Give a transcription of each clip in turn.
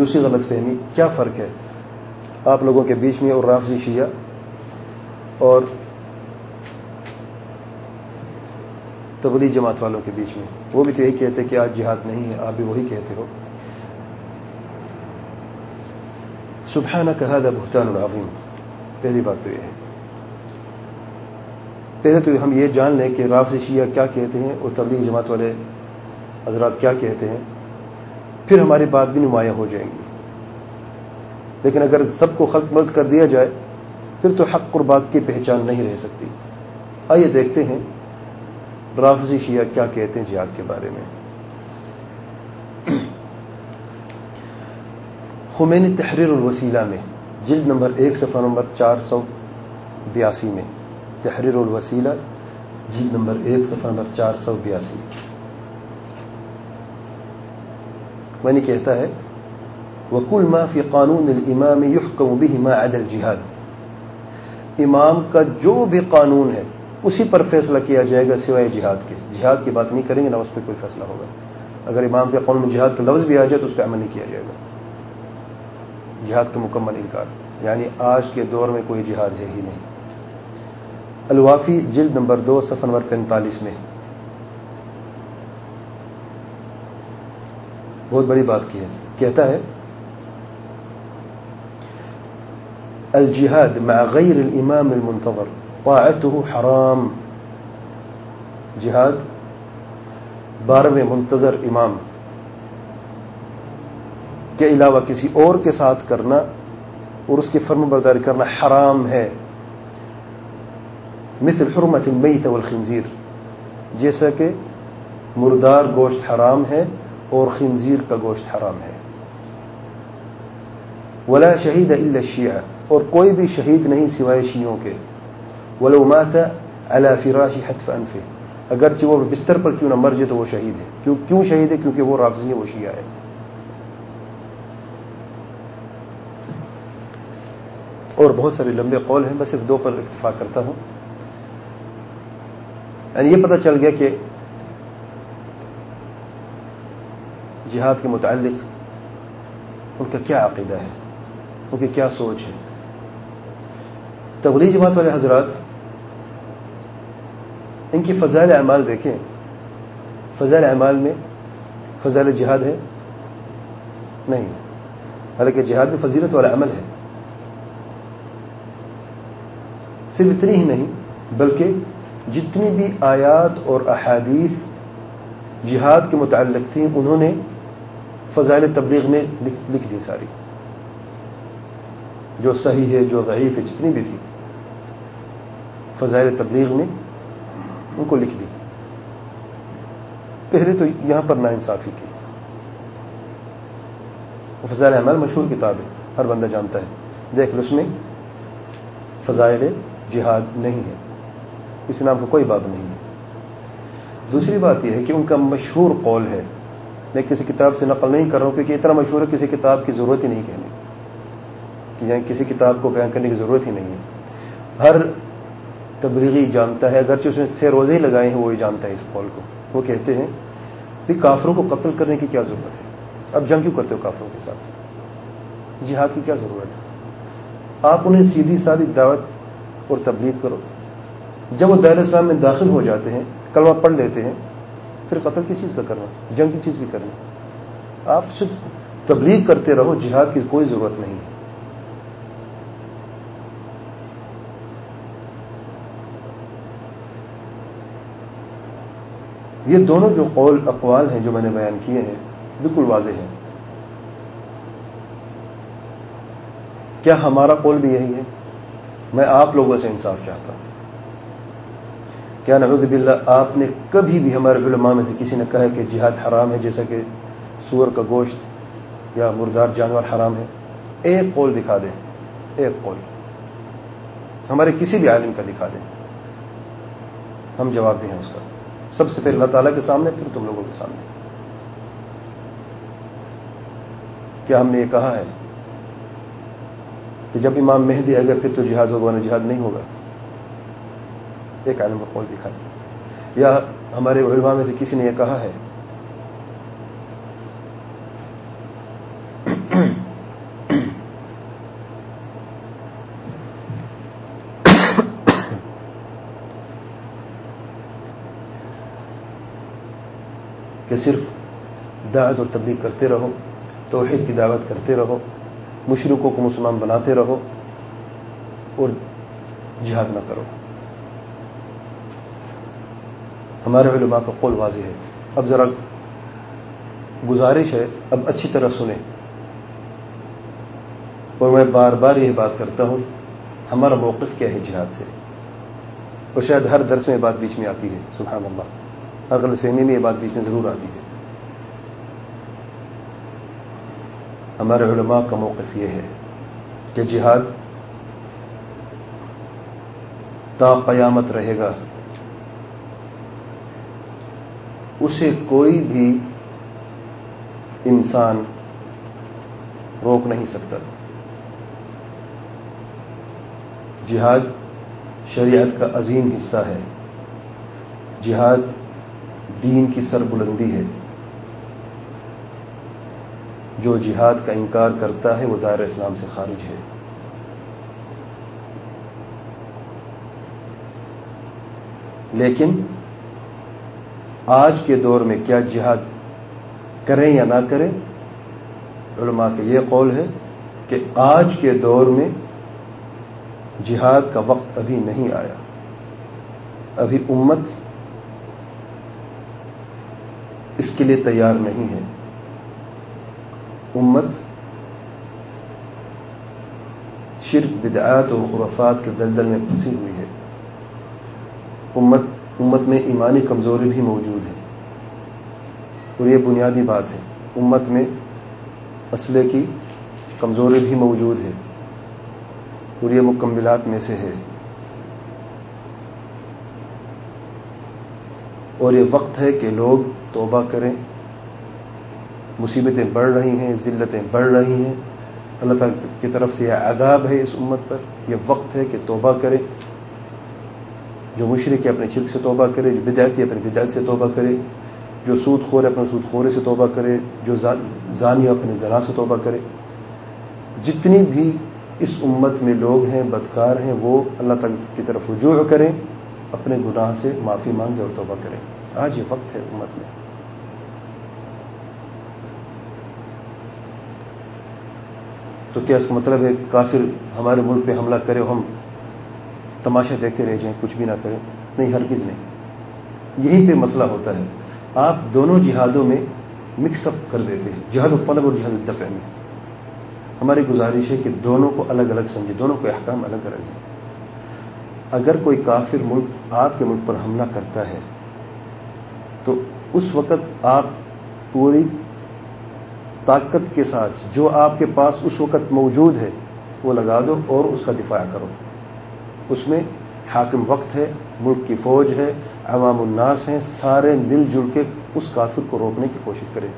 دوسری غلط فہمی، کیا فرق ہے؟ آپ لوگوں کے بیچ میں اور رافضی شیعہ اور تبلی جماعت والوں کے بیچ میں۔ وہ بھی تو یہی کہتے کہ آج جہاد نہیں ہے، آپ بھی وہی کہتے ہو۔ سبحانہ کہا دا بہتان العظیم پہلی بات تو یہ ہے۔ پہلے تو ہم یہ جان لیں کہ رافض شیعہ کیا کہتے ہیں اور تبلیغ جماعت والے حضرات کیا کہتے ہیں۔ پھر ہماری بات بھی نمایاں ہو جائیں گی۔ لیکن اگر سب کو خلق ملت کر دیا جائے، پھر تو حق قربات کی پہچان نہیں رہ سکتی۔ آئیے دیکھتے ہیں رافضی شیعہ کیا کہتے ہیں جہاد کے بارے میں۔ خمین تحریر الوسیلہ میں، جلد نمبر ایک، صفحہ نمبر چار سو بیاسی میں۔ تحریر الوسیلہ، جلد نمبر ایک، صفحہ نمبر چار سو بیاسی۔ میں کہتا ہے وکل ما فی قانون الامام يحكم به ما عدا الجہاد امام کا جو بھی قانون ہے، اسی پر فیصلہ کیا جائے گا سوائے جہاد کے۔ جہاد کی بات نہیں کریں گے، نہ اس پہ کوئی فیصلہ ہوگا۔ اگر امام کے قانون میں جہاد کا لفظ بھی آ جائے تو اس پہ عمل نہیں کیا جائے گا۔ جہاد کا مکمل انکار۔ یعنی آج کے دور میں کوئی جہاد ہے ہی نہیں۔ الوافی جلد نمبر دو، صفحہ نمبر پینتالیس میں۔ بہت بڑی بات کی ہے۔ کہتا ہے الجهاد مع غير الامام المنتظر طاعته حرام۔ جہاد، بارہویں منتظر امام۔ کے علاوہ کسی اور کے ساتھ کرنا اور اس کی فرم برداری کرنا حرام ہے۔ مثل حرمت المیت والخنزیر، جیسا کہ مردار گوشت حرام ہے۔ اور خنزیر کا گوشت حرام ہے۔ ولا شہید الا الشیعہ، اور کوئی بھی شہید نہیں سوائے شیعوں کے۔ ولو مات على فراش حتف انفه، اگرچہ وہ بستر پر کیوں نہ مر جائے تو وہ شہید ہے۔ کیوں کیوں شہید ہے؟ کیونکہ وہ رافضی ہے، وہ شیعہ ہے۔ اور بہت سارے لمبے قول ہیں، بس صرف دو پر اتفاق کرتا ہوں۔ یعنی یہ پتہ چل گیا کہ جہاد کے متعلق ان کا کیا عقیدہ ہے؟ ان کی کیا سوچ ہے؟ تبلیغ جماعت والے حضرات، ان کی فضائل اعمال دیکھیں۔ فضائل اعمال میں فضائل جہاد ہے؟ نہیں۔ حالانکہ جہاد میں فضیلت والا عمل ہے۔ صرف اتنی ہی نہیں، بلکہ جتنی بھی آیات اور احادیث جہاد کے متعلق تھیں، انہوں نے فضائل تبلیغ میں لکھ دی ساری۔ جو صحیح ہے، جو ضعیف ہے، جتنی بھی تھی، فضائل تبلیغ نے ان کو لکھ دی۔ پہلے تو یہاں پر نا انصافی کی فضائل عمل مشہور کتاب ہے، ہر بندہ جانتا ہے۔ دیکھ لو اس میں فضائل جہاد نہیں ہے۔ اس نام کا کوئی باب نہیں ہے۔ دوسری بات یہ ہے کہ ان کا مشہور قول ہے میں کسی کتاب سے نقل نہیں کر رہا ہوں، کیونکہ اتنا مشہور ہے کسی کتاب کی ضرورت ہی نہیں کہنے کہ یعنی کسی کتاب کو بیان کرنے کی ضرورت ہی نہیں ہے۔ ہر تبلیغی جانتا ہے، اگرچہ اس نے سے روزے ہی لگائے ہیں وہی جانتا ہے اس قول کو۔ وہ کہتے ہیں کہ کافروں کو قتل کرنے کی کیا ضرورت ہے؟ اب جنگ کیوں کرتے ہو کافروں کے ساتھ؟ جہاد کی کیا ضرورت ہے؟ آپ انہیں سیدھی سادھی دعوت اور تبلیغ کرو۔ جب وہ دائر اسلام میں داخل ہو جاتے ہیں، کلمہ پڑھ لیتے ہیں پھر قتل کس چیز کا کرنا جنگ کی چیز بھی کرنا آپ صرف تبلیغ کرتے رہو، جہاد کی کوئی ضرورت نہیں ہے۔ یہ دونوں جو قول، اقوال ہیں جو میں نے بیان کیے ہیں، بالکل واضح ہیں۔ کیا ہمارا قول بھی یہی ہے؟ میں آپ لوگوں سے انصاف چاہتا ہوں۔ کیا نعوذ باللہ، آپ نے کبھی بھی ہمارے علماء میں سے کسی نے کہا کہ جہاد حرام ہے، جیسا کہ سور کا گوشت یا مردار جانور حرام ہے؟ ایک قول دکھا دیں، ایک قول۔ ہمارے کسی بھی عالم کا دکھا دیں۔ ہم جواب دیں اس کا۔ سب سے پہلے اللہ تعالیٰ کے سامنے، پھر تم لوگوں کے سامنے۔ کیا ہم نے یہ کہا ہے کہ جب امام مہدی آئے گا، پھر تو جہاد ہوگا نہ جہاد نہیں ہوگا؟ ایک عالم کو قول دکھائی۔ یا ہمارے علماء میں سے کسی نے یہ کہا ہے۔ کہ صرف دعوت اور تبلیغ کرتے رہو، توحید کی دعوت کرتے رہو مشرقوں کو مسلمان بناتے رہو اور جہاد نہ کرو۔ ہمارے علماء کا قول واضح ہے۔ اب ذرا گزارش ہے، اب اچھی طرح سنیں۔ اور میں بار بار یہ بات کرتا ہوں، ہمارا موقف کیا ہے جہاد سے؟ اور شاید ہر درس میں یہ بات بیچ میں آتی ہے، سبحان اللہ۔ ہر غلط فہمی میں یہ بات بیچ میں ضرور آتی ہے۔ ہمارے علماء کا موقف یہ ہے کہ جہاد تا قیامت رہے گا۔ اسے کوئی بھی انسان روک نہیں سکتا۔ جہاد شریعت کا عظیم حصہ ہے۔ جہاد دین کی سر بلندی ہے۔ جو جہاد کا انکار کرتا ہے وہ دائر اسلام سے خارج ہے۔ لیکن آج کے دور میں کیا جہاد کریں یا نہ کریں، علماء کا یہ قول ہے کہ آج کے دور میں جہاد کا وقت ابھی نہیں آیا۔ ابھی امت اس کے لیے تیار نہیں ہے۔ امت شرک، بدعات اور خرافات کے دلدل میں پھنسی ہوئی ہے۔ امت امت میں ایمانی کمزوری بھی موجود ہے۔ اور یہ بنیادی بات ہے۔ امت میں اسلحے کی کمزوری بھی موجود ہے۔ اور یہ مکملات میں سے ہے۔ اور یہ وقت ہے کہ لوگ توبہ کریں۔ مصیبتیں بڑھ رہی ہیں، ذلتیں بڑھ رہی ہیں۔ اللہ تعالیٰ کی طرف سے یہ عذاب ہے اس امت پر۔ یہ وقت ہے کہ توبہ کرے جو مشرق ہے اپنے چھلک سے توبہ کرے، جو بدایتی اپنے بدایت سے توبہ کرے، جو سود خور ہے اپنے سود خورے سے توبہ کرے، جو زانی اپنے زنا سے توبہ کرے۔ جتنی بھی اس امت میں لوگ ہیں، بدکار ہیں، وہ اللہ تعالی کی طرف رجوع کریں، اپنے گناہ سے معافی مانگے اور توبہ کریں۔ آج یہ وقت ہے امت میں۔ تو کیا اس کا مطلب ہے؟ کافر ہمارے ملک پہ حملہ کرے، ہم تماشا دیکھتے رہ جائیں، کچھ بھی نہ کریں۔ نہیں ہر کس نہیں۔ یہیں پہ مسئلہ ہوتا ہے۔ آپ دونوں جہادوں میں مکس اپ کر دیتے ہیں۔ جہاد الطلب اور جہاد الدفع میں۔ ہماری گزارش ہے کہ دونوں کو الگ الگ سمجھے دونوں کو احکام الگ الگ ہیں۔ اگر کوئی کافر ملک آپ کے ملک پر حملہ کرتا ہے، تو اس وقت آپ پوری طاقت کے ساتھ، جو آپ کے پاس اس وقت موجود ہے، وہ لگا دو اور اس کا دفاع کرو۔ اس میں حاکم وقت ہے، ملک کی فوج ہے، عوام الناس ہیں، سارے مل جل کے اس کافر کو روکنے کی کوشش کریں۔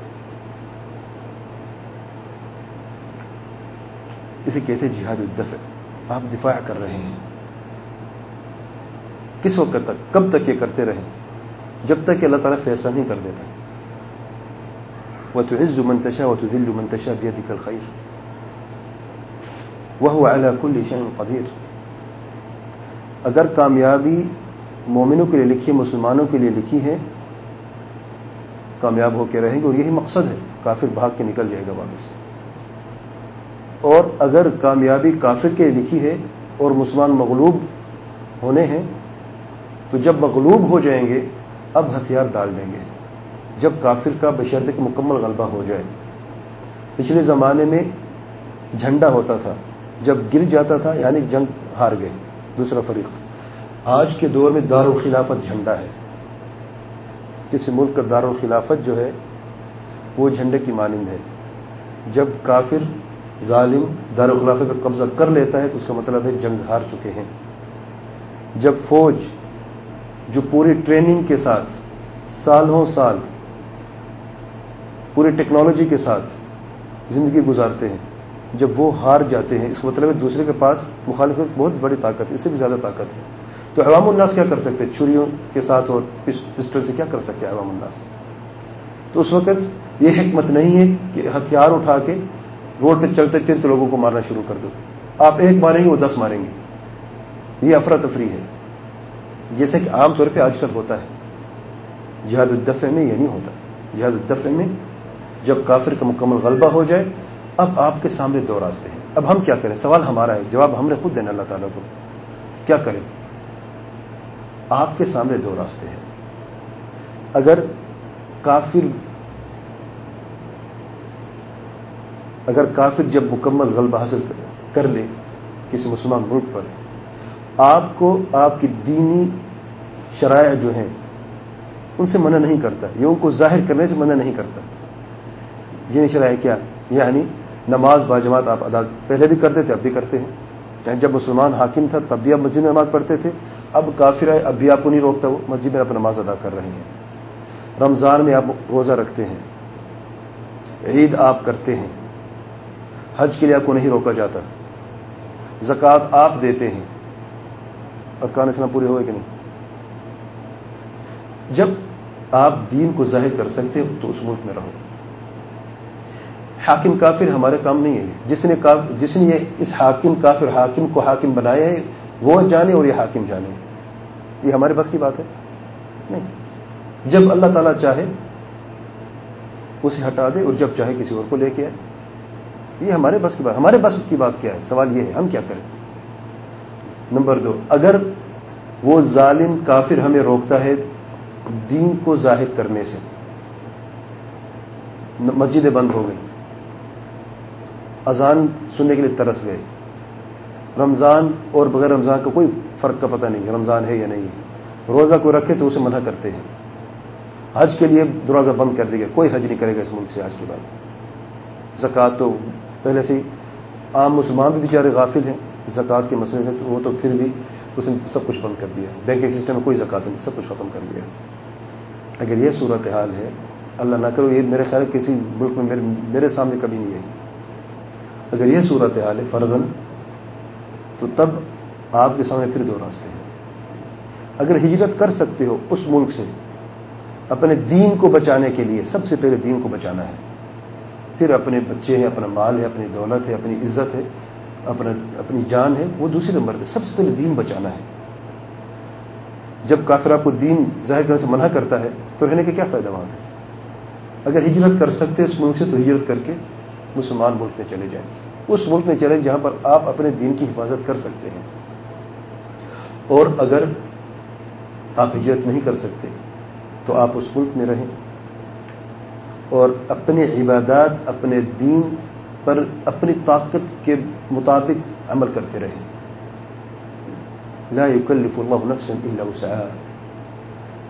اسے کہتے جہاد الدفع۔ آپ دفاع کر رہے ہیں۔ کس وقت تک؟ کب تک یہ کرتے رہیں؟ جب تک کہ اللہ تعالیٰ فیصلہ نہیں کر دیتا۔ وتعز من تشاء وتذل من تشاء بيدك الخير۔ وهو على كل شيء قدير۔ اگر کامیابی مومنوں کے لیے لکھی ہے، مسلمانوں کے لیے لکھی ہے، کامیاب ہو کے رہیں گے اور یہی مقصد ہے، کافر بھاگ کے نکل جائے گا واپس۔ اور اگر کامیابی کافر کے لیے لکھی ہے اور مسلمان مغلوب ہونے ہیں، تو جب مغلوب ہو جائیں گے، اب ہتھیار ڈال دیں گے۔ جب کافر کا بشرط مکمل غلبہ ہو جائے۔ پچھلے زمانے میں جھنڈا ہوتا تھا، جب گر جاتا تھا یعنی جنگ ہار گئے۔ دوسرا فریق۔ آج کے دور میں دار الخلافت جھنڈا ہے۔ کسی ملک کا دارالخلافت جو ہے، وہ جھنڈے کی مانند ہے۔ جب کافر، ظالم دارالخلافت پر قبضہ کر لیتا ہے، تو اس کا مطلب ہے جنگ ہار چکے ہیں۔ جب فوج، جو پوری ٹریننگ کے ساتھ، سالوں سال، پوری ٹیکنالوجی کے ساتھ زندگی گزارتے ہیں جب وہ ہار جاتے ہیں، اس کا مطلب ہے دوسرے کے پاس مخالفت بہت بڑی طاقت ہے، اس سے بھی زیادہ طاقت ہے۔ تو عوام الناس کیا کر سکتے چھریوں کے ساتھ اور پسٹل سے کیا کر سکتے عوام الناس؟ تو اس وقت یہ حکمت نہیں ہے کہ ہتھیار اٹھا کے روڈ پہ چلتے چلتے لوگوں کو مارنا شروع کر دو۔ آپ ایک ماریں گے، وہ دس ماریں گے۔ یہ افراتفری ہے۔ جیسے کہ عام طور پہ آج کل ہوتا ہے۔ جہاد الدفع میں یہ نہیں ہوتا۔ جہاد الدفع میں جب کافر کا مکمل غلبہ ہو جائے اب آپ کے سامنے دو راستے ہیں۔ اب ہم کیا کریں؟ سوال ہمارا ہے، جواب ہم نے خود دینا اللہ تعالیٰ کو۔ کیا کریں؟ آپ کے سامنے دو راستے ہیں۔ اگر کافر اگر کافر جب مکمل غلبہ حاصل کر لے کسی مسلمان ملک پر، آپ کو آپ کی دینی شرائع جو ہیں، ان سے منع نہیں کرتا۔ یہ ان کو ظاہر کرنے سے منع نہیں کرتا۔ یہ شرائع کیا؟ یعنی نماز باجماعت آپ ادا پہلے بھی کرتے تھے، اب بھی کرتے ہیں۔ یعنی جب مسلمان حاکم تھا، تب بھی آپ مسجد میں نماز پڑھتے تھے۔ اب کافر آئے اب بھی آپ کو نہیں روکتا وہ۔ مسجد میں آپ نماز ادا کر رہے ہیں۔ رمضان میں آپ روزہ رکھتے ہیں۔ عید آپ کرتے ہیں۔ حج کے لیے آپ کو نہیں روکا جاتا۔ زکوٰۃ آپ دیتے ہیں۔ اور کان اسلام پورے ہوئے کہ نہیں؟ جب آپ دین کو ظاہر کر سکتے ہو تو اس ملک میں رہو۔ حاکم کافر ہمارے کام نہیں ہے۔ جس نے جس نے یہ اس حاکم کافر حاکم کو حاکم بنایا ہے، وہ جانے اور یہ حاکم جانے۔ یہ ہمارے بس کی بات ہے؟ نہیں۔ جب اللہ تعالیٰ چاہے، اسے ہٹا دے اور جب چاہے کسی اور کو لے کے آئے۔ یہ ہمارے بس کی بات، ہمارے بس کی بات کیا ہے؟ سوال یہ ہے، ہم کیا کریں؟ نمبر دو، اگر وہ ظالم کافر ہمیں روکتا ہے دین کو ظاہر کرنے سے، مسجدیں بند ہو گئی اذان سننے کے لیے ترس گئے۔ رمضان اور بغیر رمضان کا کوئی فرق کا پتہ نہیں رمضان ہے یا نہیں روزہ کو رکھے تو اسے منع کرتے ہیں۔ حج کے لیے دروازہ بند کر دیا کوئی حج نہیں کرے گا اس ملک سے آج کے بعد۔ زکوٰۃ تو پہلے سے عام مسلمان بھی بیچارے غافل ہیں۔ زکوٰۃ کے مسئلے سے وہ تو پھر بھی اس نے سب کچھ بند کر دیا۔ بینکنگ سسٹم میں کوئی زکات نہیں، سب کچھ ختم کر دیا۔ اگر یہ صورت حال ہے، اللہ نہ کرو، یہ میرے خیال کسی ملک میں میرے سامنے کبھی نہیں ہے۔ اگر یہ صورت حال ہے فرضن تو تب آپ کے سامنے پھر دو راستے ہیں۔ اگر ہجرت کر سکتے ہو اس ملک سے، اپنے دین کو بچانے کے لیے، سب سے پہلے دین کو بچانا ہے۔ پھر اپنے بچے ہیں، اپنا مال ہے، اپنی دولت ہے، اپنی عزت ہے، اپنا، اپنی جان ہے، وہ دوسرے نمبر پہ سب سے پہلے دین بچانا ہے۔ جب کافر آپ کو دین ظاہر کرنے سے منع کرتا ہے، تو رہنے کا کیا فائدہ وہاں ہے اگر ہجرت کر سکتے اس ملک سے، تو ہجرت کر کے مسلمان ملک میں چلے جائیں۔ اس ملک میں چلے جہاں پر آپ اپنے دین کی حفاظت کر سکتے ہیں۔ اور اگر آپ ہجرت نہیں کر سکتے، تو آپ اس ملک میں رہیں۔ اور اپنے عبادات، اپنے دین پر اپنی طاقت کے مطابق عمل کرتے رہیں۔ لا يكلف الله نفسا الا وسعها۔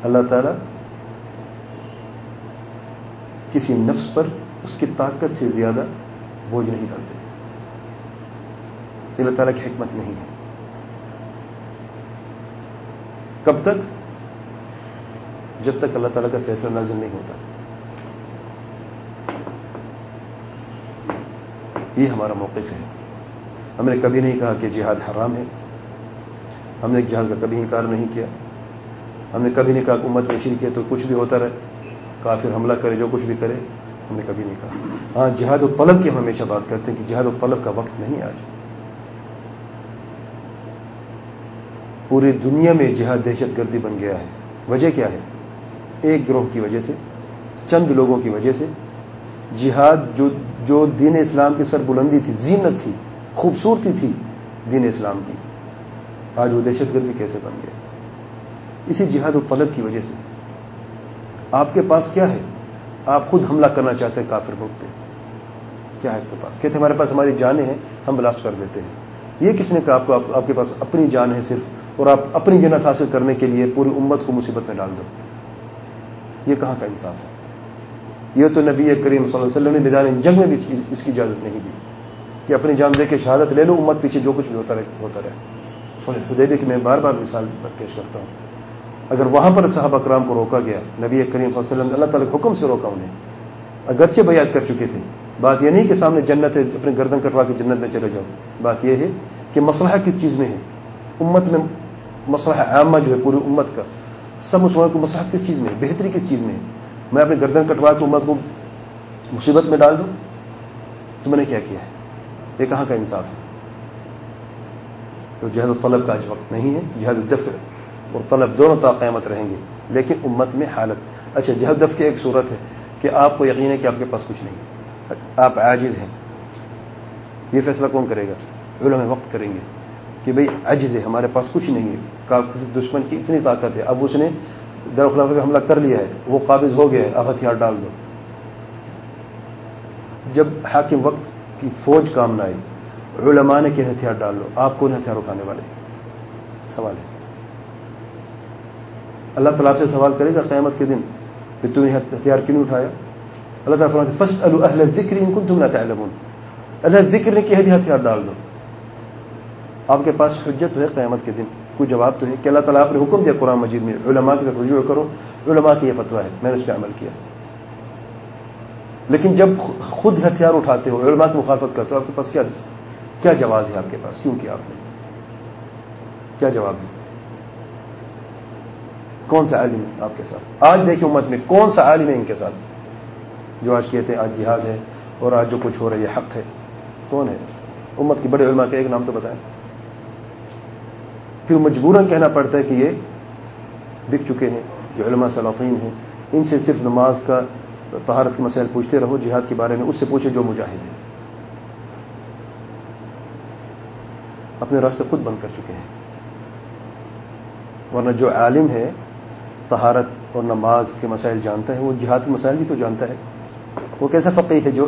اللہ تعالی کسی نفس پر اس کی طاقت سے زیادہ بوجھ نہیں ڈالتے اللہ تعالیٰ کی حکمت نہیں ہے۔ کب تک؟ جب تک اللہ تعالیٰ کا فیصلہ نازل نہیں ہوتا۔ یہ ہمارا موقف ہے۔ ہم نے کبھی نہیں کہا کہ جہاد حرام ہے۔ ہم نے جہاد کا کبھی انکار نہیں کیا۔ ہم نے کبھی نہیں کہا کہ امت میں شیر تو کچھ بھی ہوتا رہے۔ کافر حملہ کرے جو کچھ بھی کرے۔ ہم نے کبھی نہیں کہا۔ ہاں جہاد و طلب کی ہم ہمیشہ بات کرتے ہیں کہ جہاد و طلب کا وقت نہیں آج۔ پوری دنیا میں جہاد دہشت گردی بن گیا ہے۔ وجہ کیا ہے؟ ایک گروہ کی وجہ سے، چند لوگوں کی وجہ سے۔ جہاد جو جو دین اسلام کی سر بلندی تھی، زینت تھی، خوبصورتی تھی دین اسلام کی، آج وہ دہشت گردی کیسے بن گیا؟ اسی جہاد و طلب کی وجہ سے۔ آپ کے پاس کیا ہے؟ آپ خود حملہ کرنا چاہتے ہیں کافر ملک پہ کیا ہے آپ کے پاس؟ کہتے ہمارے پاس ہماری جانیں ہیں، ہم بلاسٹ کر دیتے ہیں۔ یہ کس نے کہا آپ کو؟ آپ کے پاس اپنی جان ہے صرف، اور آپ اپنی جنت حاصل کرنے کے لیے پوری امت کو مصیبت میں ڈال دو۔ یہ کہاں کا انصاف ہے؟ یہ تو نبی کریم صلی اللہ علیہ وسلم نے میدان جنگ میں بھی اس کی اجازت نہیں دی کہ اپنی جان دے کے شہادت لے لو، امت پیچھے جو کچھ بھی ہوتا رہے ہوتا رہے۔ خدیبی کی میں بار بار مثال پیش کرتا ہوں۔ اگر وہاں پر صاحب اکرام کو روکا گیا، نبی کریم صلی اللہ علیہ وسلم اللہ تعالیٰ کے حکم سے روکا انہیں۔ اگرچہ بیعت کر چکے تھے۔ بات یہ نہیں کہ سامنے جنت ہے، اپنے گردن کٹوا کے جنت میں چلے جاؤ۔ بات یہ ہے کہ مسئلہ کس چیز میں ہے؟ امت میں مسئلہ عامہ جو ہے، پوری امت کا۔ سب مسلمان کو مسئلہ کس چیز میں ہے؟ بہتری کس چیز میں ہے؟ میں اپنے گردن کٹوا کے امت کو مصیبت میں ڈال دوں؟ تو میں نے کیا کیا ہے؟ یہ کہاں کا انصاف ہے؟ تو جہد و طلب کا آج وقت نہیں ہے جہد الدف اور طلب دونوں تا قیامت رہیں گے۔ لیکن امت میں حالت۔ اچھا جہد دف کی ایک صورت ہے کہ آپ کو یقین ہے کہ آپ کے پاس کچھ نہیں آپ عاجز ہیں۔ یہ فیصلہ کون کرے گا؟ علم وقت کریں گے کہ بھئی عجز ہے، ہمارے پاس کچھ نہیں ہے۔ دشمن کی اتنی طاقت ہے۔ اب اس نے درخلاف پہ حملہ کر لیا ہے۔ وہ قابض ہو گیا ہے۔ اب ہتھیار ڈال دو۔ جب حاکم وقت کی فوج کام نہ آئی علماء نے کہ ہتھیار ڈال لو؟ آپ کون ہتھیار اٹھانے والے؟ سوال ہے۔ اللہ تعالیٰ سے سوال کرے گا قیامت کے دن کہ تم نے ہتھیار کیوں اٹھایا؟ اللہ تعالیٰ فسٹ اللہ ذکر ان کو تم نہ تعلمون۔ اللہ ذکر نے کہ ہتھیار ڈال دو۔ آپ کے پاس حجت ہے قیامت کے دن، کوئی جواب تو ہے کہ اللہ تعالیٰ آپ نے حکم دیا قرآن مجید میں، علماء کی طرف رجوع کرو، علماء کی یہ فتویٰ ہے، میں نے اس پہ عمل کیا۔ لیکن جب خود ہتھیار اٹھاتے ہو، علماء کی مخالفت کرتے ہو، آپ کے پاس کیا کیا جواز ہے آپ کے پاس؟ کیوں کیا آپ نے؟ کیا جواب ہے؟ کون سا عالم ہے آپ کے ساتھ؟ آج دیکھیں امت میں کون سا عالم ہے ان کے ساتھ؟ جو آج کہتے ہیں آج جہاد ہے اور آج جو کچھ ہو رہا ہے یہ حق ہے۔ کون ہے؟ امت کی بڑے علماء کے ایک نام تو بتائیں۔ پھر مجبوراً کہنا پڑتا ہے کہ یہ بک چکے ہیں، جو علماء صلاقین ہیں، ان سے صرف نماز کا طہارت کے مسائل پوچھتے رہو، جہاد کے بارے میں اس سے پوچھے جو مجاہد ہیں۔ اپنے راستے خود بند کر چکے ہیں۔ ورنہ جو عالم ہے طہارت اور نماز کے مسائل جانتا ہے، وہ جہاد کے مسائل بھی تو جانتا ہے۔ وہ کیسا فقی ہے جو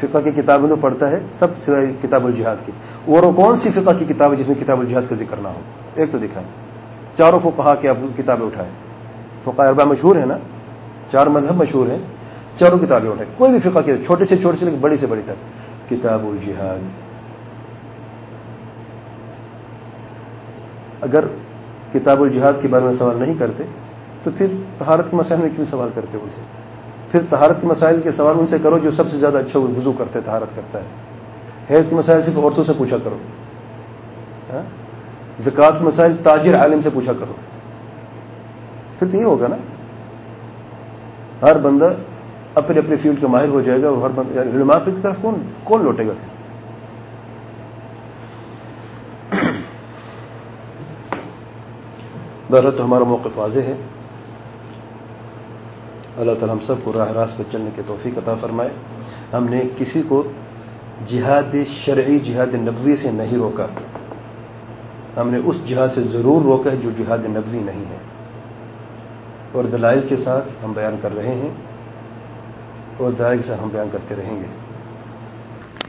فقہ کی کتابیں تو پڑھتا ہے، سب سوائے کتاب الجہاد کی۔ اور وہ کون سی فقہ کی کتاب ہے جس میں کتاب الجہاد کا ذکر نہ ہو؟ ایک تو دکھائیں۔ چاروں فقہا کے آپ کتابیں اٹھائیں۔ فقہ اربا مشہور ہے نا؟ چار مذہب مشہور ہیں۔ چاروں کتابیں اٹھائیں۔ کوئی بھی فقہ کی چھوٹے سے چھوٹے سے لیکن بڑی سے بڑی تک۔ کتاب الجہاد۔ اگر کتاب الجہاد کے بارے میں سوال نہیں کرتے تو پھر تہارت کے مسائل میں کیوں سوال کرتے ان سے پھر تہارت کے مسائل کے سوال ان سے کرو جو سب سے زیادہ اچھا وضو کرتے تہارت کرتا ہے۔ حیض کے مسائل صرف عورتوں سے پوچھا کرو۔ ہاں؟ زکوٰۃ مسائل تاجر عالم سے پوچھا کرو۔ پھر تو یہ ہوگا نا۔ ہر بندہ اپنے اپنے فیلڈ کا ماہر ہو جائے گا اور ہر بندہ یعنی علماء کی طرف کون کون لوٹے گا؟ پھر تو ہمارا موقف واضح ہے۔ اللہ تعالیٰ ہم سب کو راہ راست پہ چلنے کے توفیق عطا فرمائے۔ ہم نے کسی کو جہاد شرعی، جہاد نبوی سے نہیں روکا۔ ہم نے اس جہاد سے ضرور روکا ہے جو جہاد نبوی نہیں ہے۔ اور دلائل کے ساتھ ہم بیان کر رہے ہیں اور دلائل ساتھ ہم بیان کرتے رہیں گے۔